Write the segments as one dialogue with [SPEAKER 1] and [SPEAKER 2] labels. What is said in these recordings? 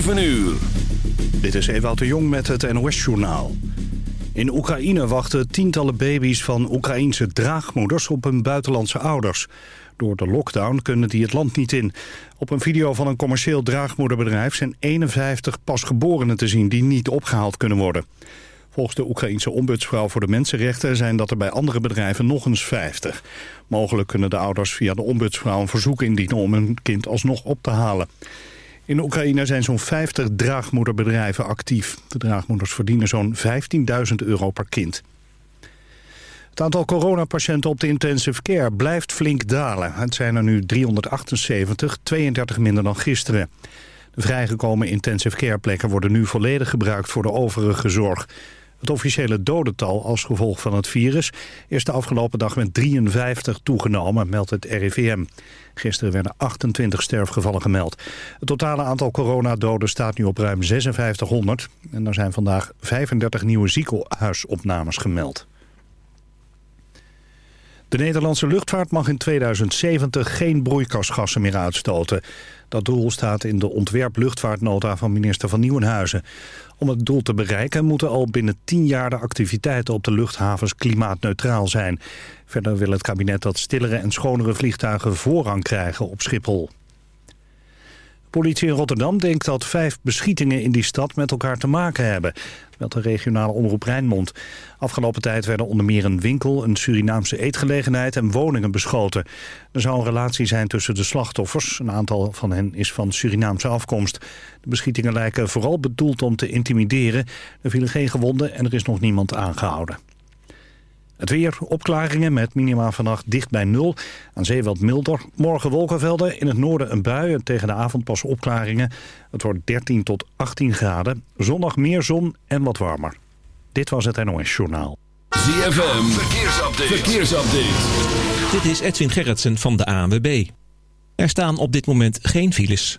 [SPEAKER 1] 7 uur.
[SPEAKER 2] Dit is Ewout de Jong met het NOS-journaal. In Oekraïne wachten tientallen baby's van Oekraïense draagmoeders op hun buitenlandse ouders. Door de lockdown kunnen die het land niet in. Op een video van een commercieel draagmoederbedrijf zijn 51 pasgeborenen te zien die niet opgehaald kunnen worden. Volgens de Oekraïense ombudsvrouw voor de mensenrechten zijn dat er bij andere bedrijven nog eens 50. Mogelijk kunnen de ouders via de ombudsvrouw een verzoek indienen om hun kind alsnog op te halen. In Oekraïne zijn zo'n 50 draagmoederbedrijven actief. De draagmoeders verdienen zo'n 15.000 euro per kind. Het aantal coronapatiënten op de intensive care blijft flink dalen. Het zijn er nu 378, 32 minder dan gisteren. De vrijgekomen intensive care plekken worden nu volledig gebruikt voor de overige zorg. Het officiële dodental als gevolg van het virus is de afgelopen dag met 53 toegenomen, meldt het RIVM. Gisteren werden 28 sterfgevallen gemeld. Het totale aantal coronadoden staat nu op ruim 5600 en er zijn vandaag 35 nieuwe ziekenhuisopnames gemeld. De Nederlandse luchtvaart mag in 2070 geen broeikasgassen meer uitstoten. Dat doel staat in de ontwerp-luchtvaartnota van minister van Nieuwenhuizen. Om het doel te bereiken moeten al binnen 10 jaar de activiteiten op de luchthavens klimaatneutraal zijn. Verder wil het kabinet dat stillere en schonere vliegtuigen voorrang krijgen op Schiphol. Politie in Rotterdam denkt dat vijf beschietingen in die stad met elkaar te maken hebben, meldt de regionale omroep Rijnmond. Afgelopen tijd werden onder meer een winkel, een Surinaamse eetgelegenheid en woningen beschoten. Er zou een relatie zijn tussen de slachtoffers. Een aantal van hen is van Surinaamse afkomst. De beschietingen lijken vooral bedoeld om te intimideren. Er vielen geen gewonden en er is nog niemand aangehouden. Het weer, opklaringen met minima vannacht dicht bij nul. Aan zee wat milder. Morgen wolkenvelden, in het noorden een bui en tegen de avond pas opklaringen. Het wordt 13 tot 18 graden. Zondag meer zon en wat warmer. Dit was het NOS Journaal.
[SPEAKER 1] ZFM, verkeersupdate. verkeersupdate.
[SPEAKER 3] Dit is Edwin Gerritsen van de ANWB. Er staan op dit moment geen files.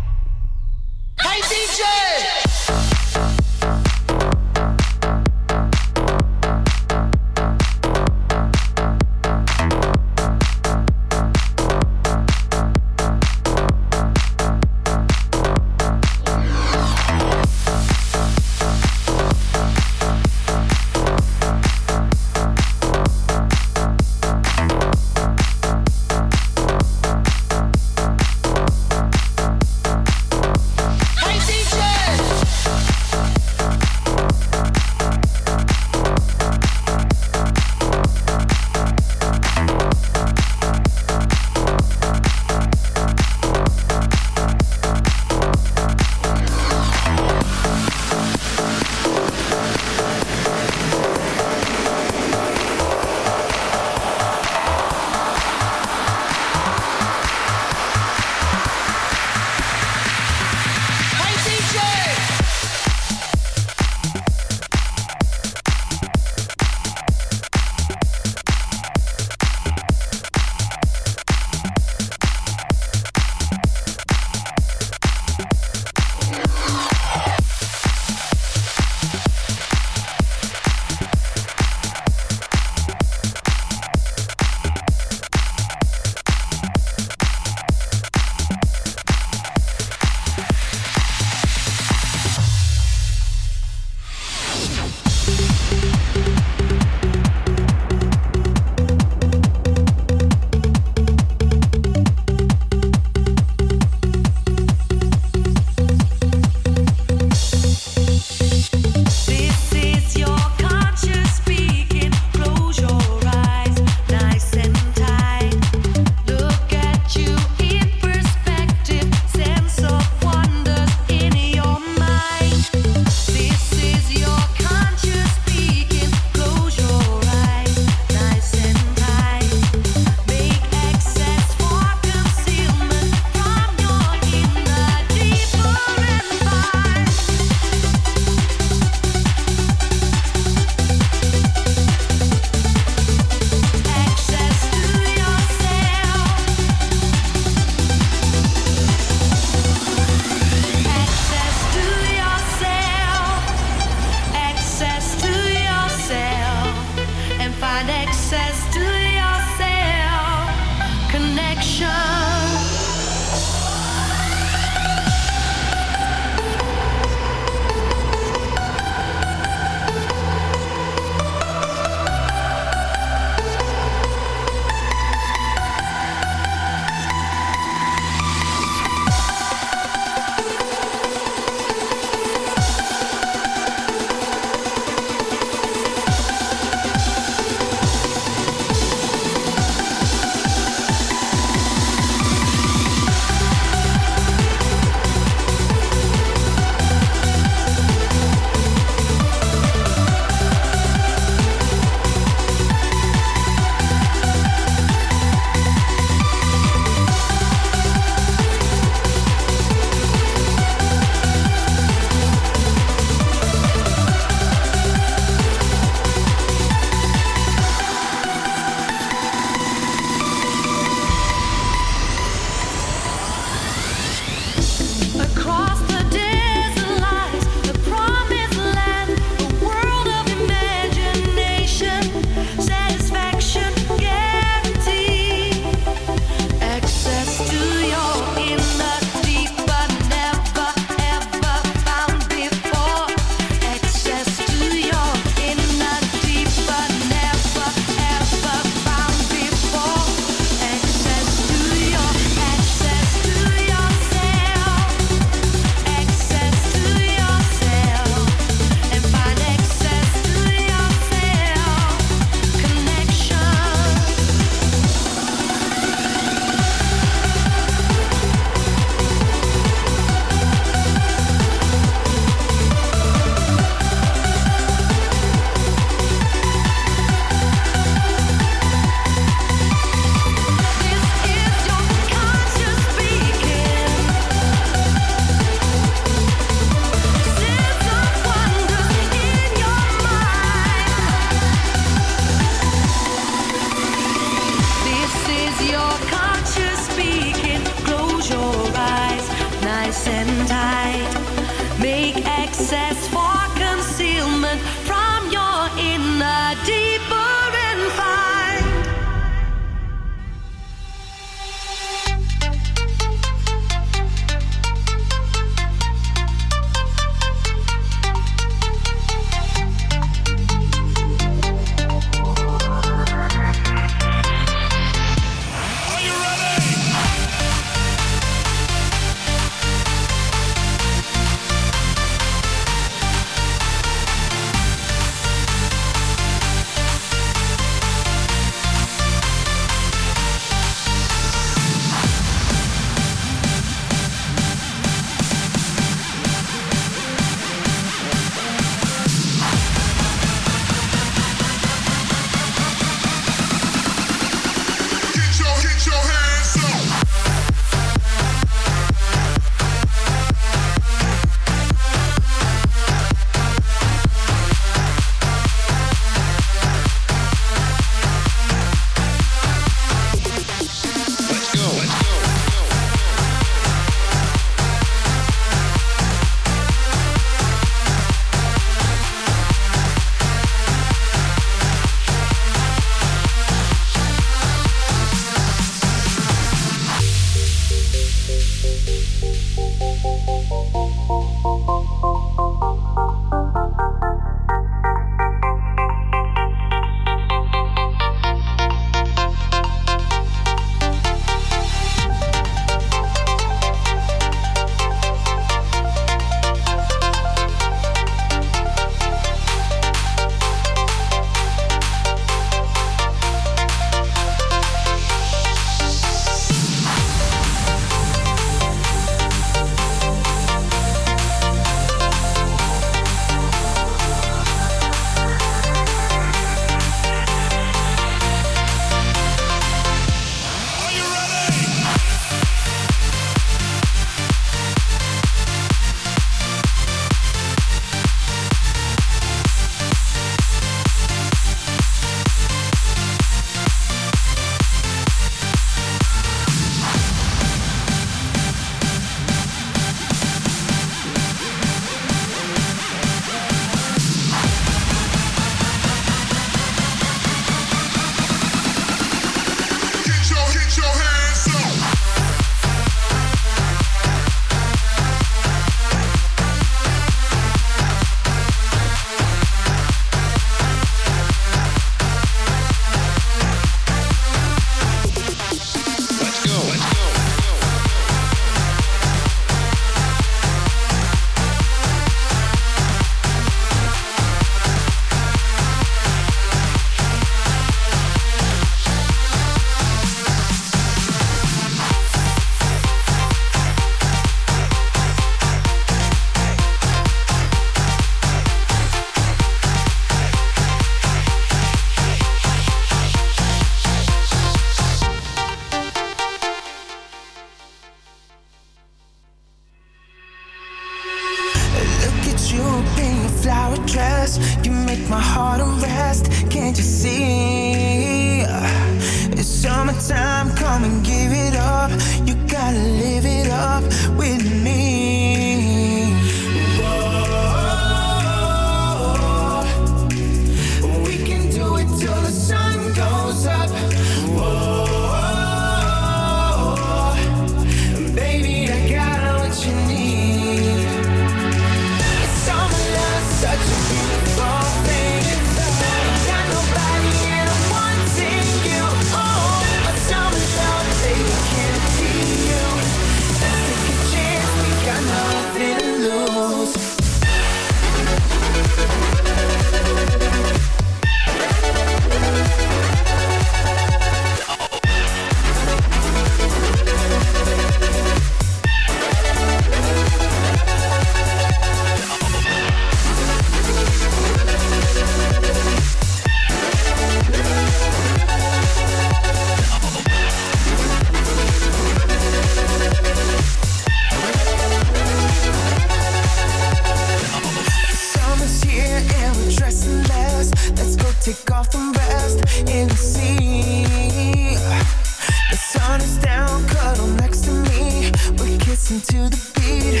[SPEAKER 4] Listen to the
[SPEAKER 5] beat.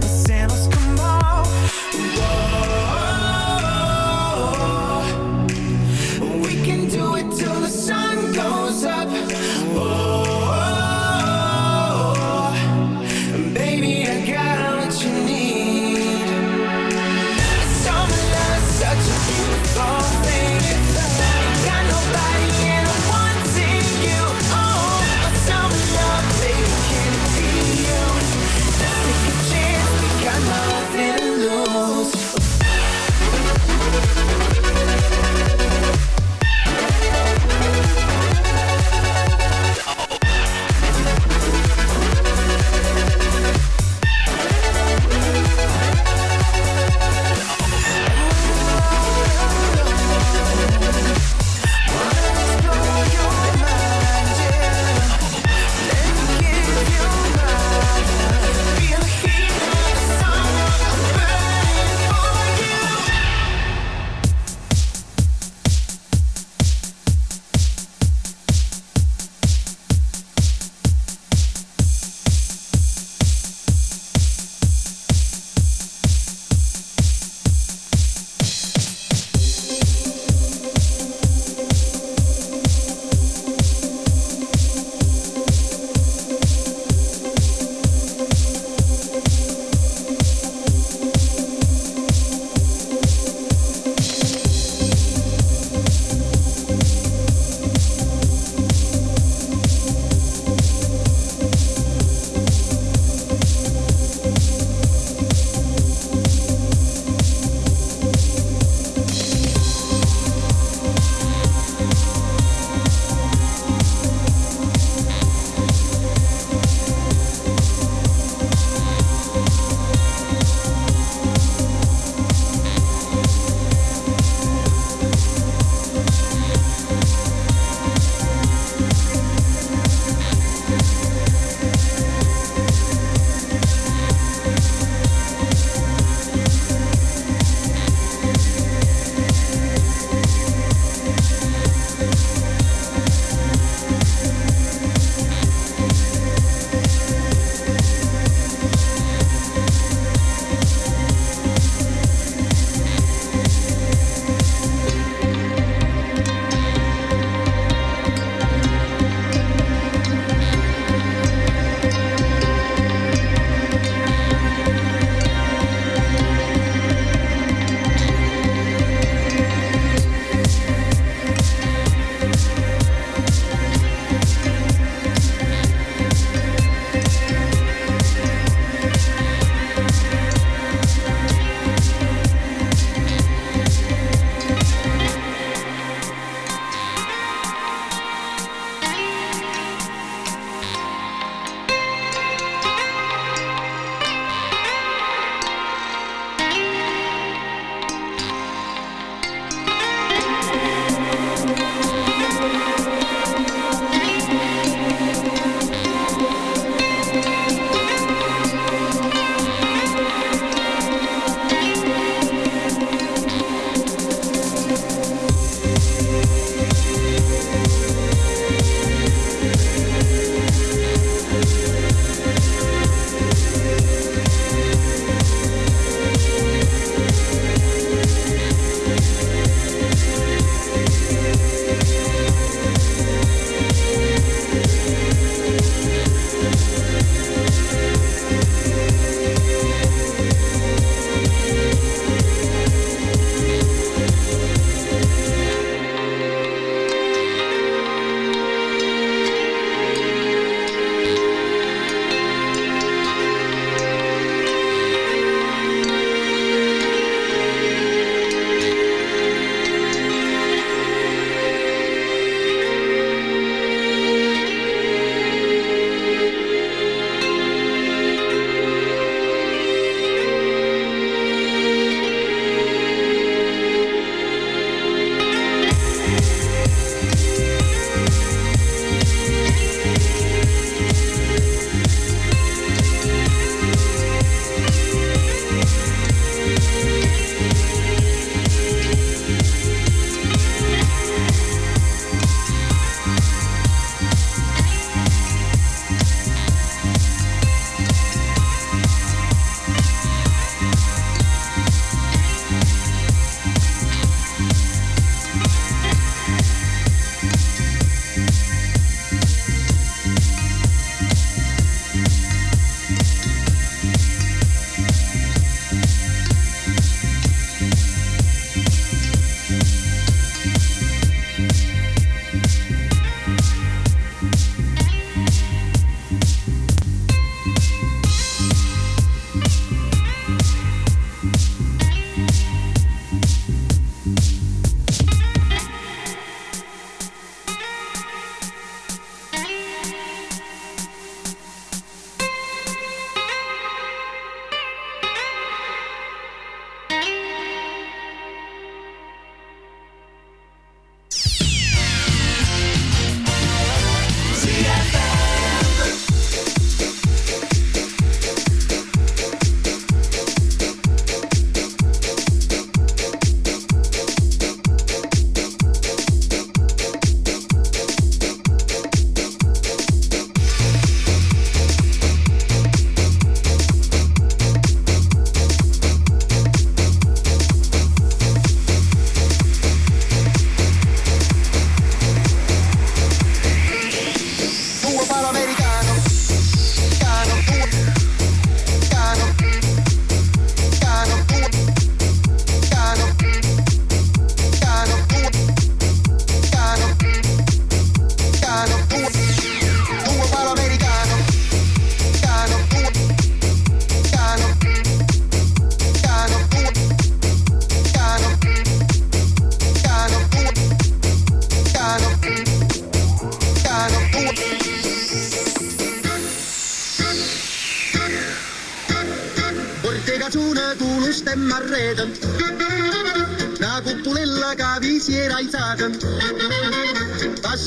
[SPEAKER 5] The sandals come off. Whoa.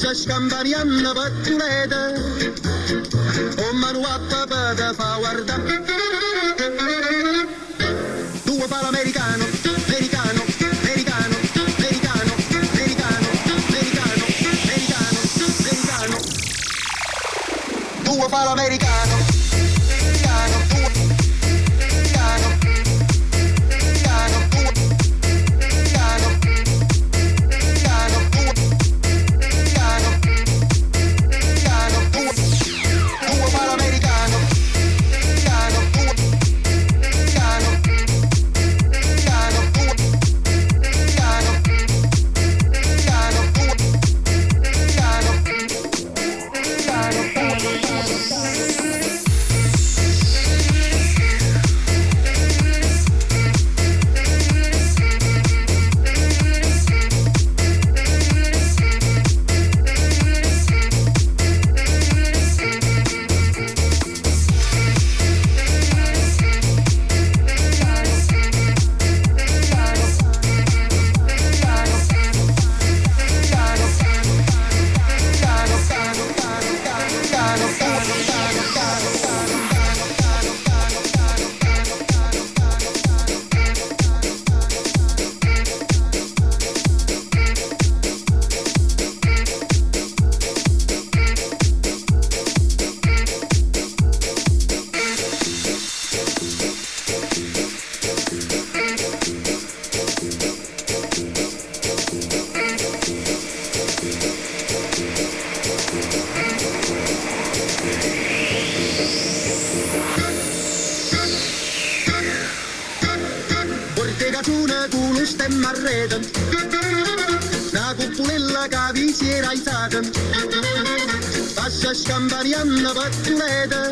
[SPEAKER 6] Şaşkan bar yanına bak ne Scambarianna Bartleda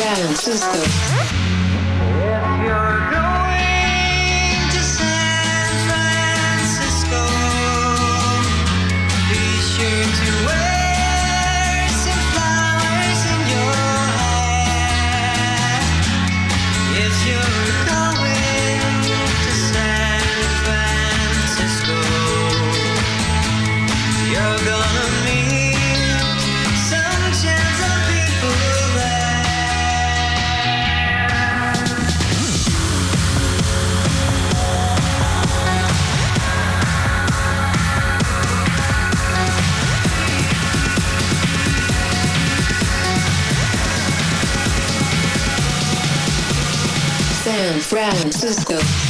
[SPEAKER 6] Brown
[SPEAKER 7] Cisco. Francisco. Global.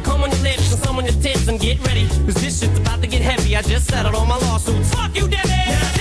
[SPEAKER 8] come on your lips, and some on your tits, and get ready. Cause this shit's about to get heavy, I just settled all my lawsuits. Fuck you, Debbie!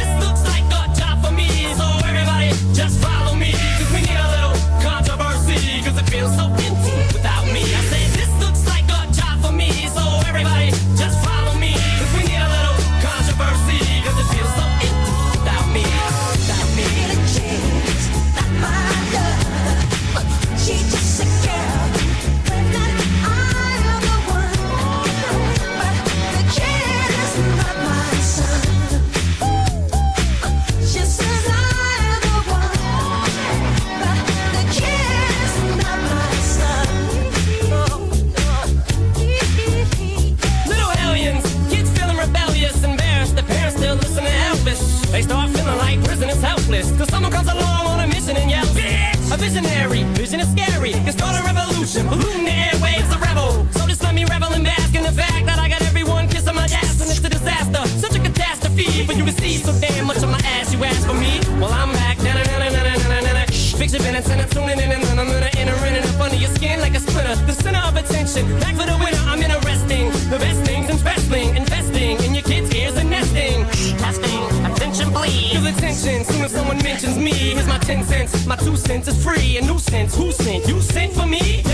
[SPEAKER 8] So damn much of my ass. You ask for me? Well, I'm back. Na-na-na-na-na-na-na-na. Fix your minutes and I'm tuning in and I'm gonna enter in and up under your skin like a splinter. The center of attention, back for the winner. I'm interesting. The best things in wrestling, investing in your kids' ears and nesting. Testing, attention please. Feel attention soon as someone mentions me. Here's my 10 cents. My two cents is free. A nuisance. Who sent? You sent for me?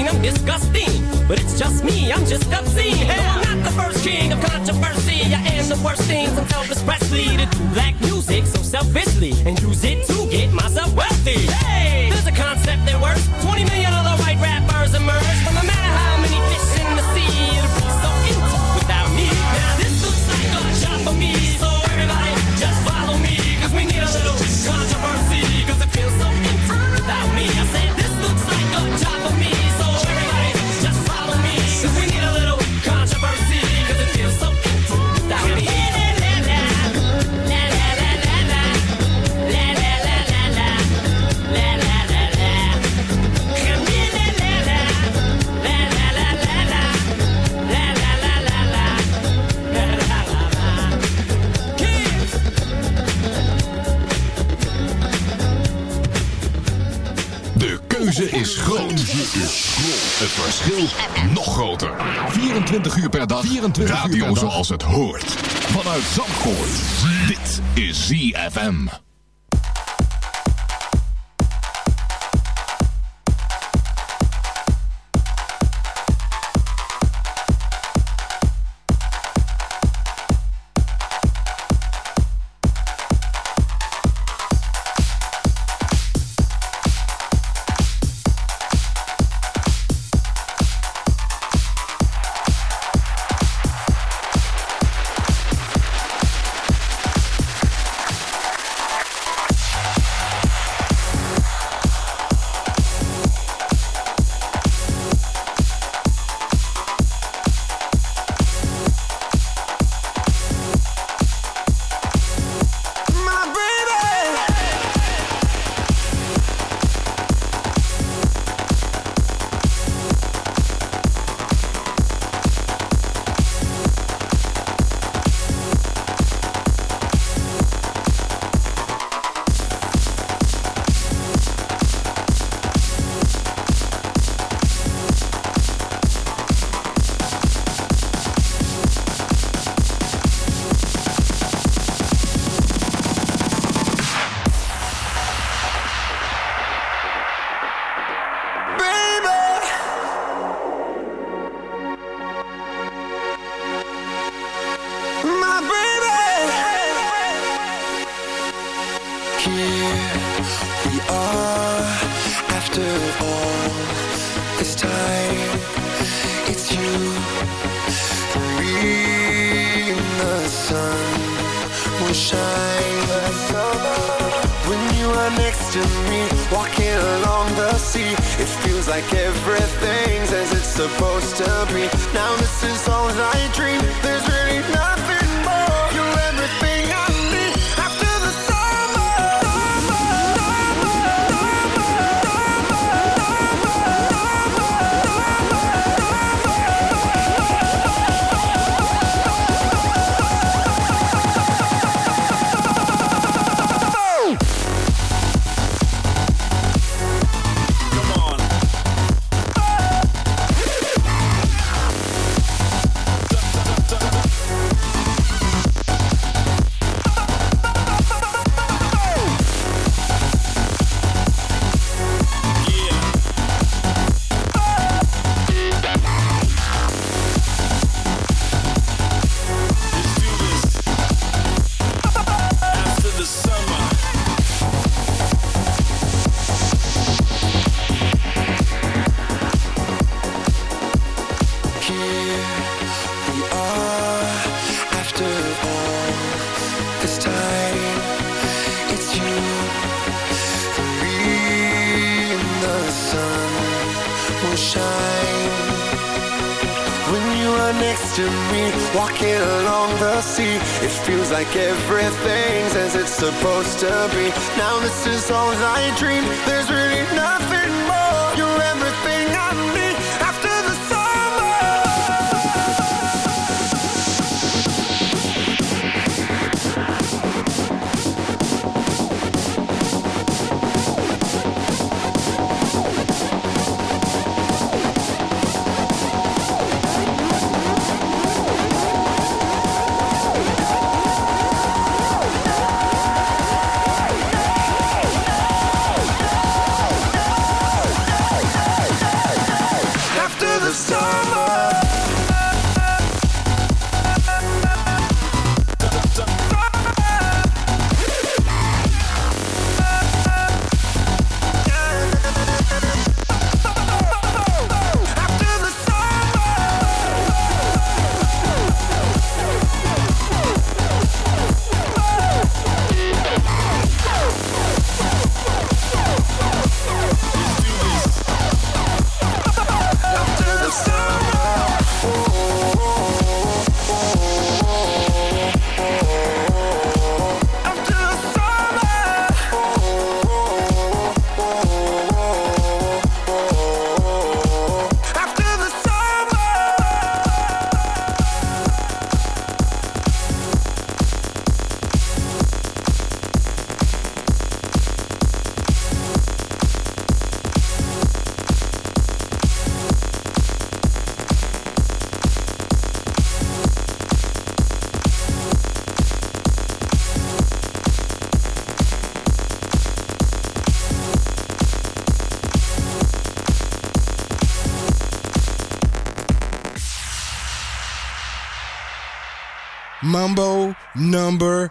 [SPEAKER 8] Mean I'm disgusting. But it's just me, I'm just obscene. Hell, I'm not the first king of controversy. I am the worst things. I'm Elvis Presley to do black music so selfishly and use it to
[SPEAKER 9] 24 uur per dag. 24 Radio uur zoals het hoort. Vanuit Zandvoort. Dit is ZFM.
[SPEAKER 5] Me, walking along the sea. It feels like everything's as it's supposed to be. Now this is all I dream. Like everything's as it's supposed to be. Now this is all I dream. There's really nothing
[SPEAKER 10] Mumbo number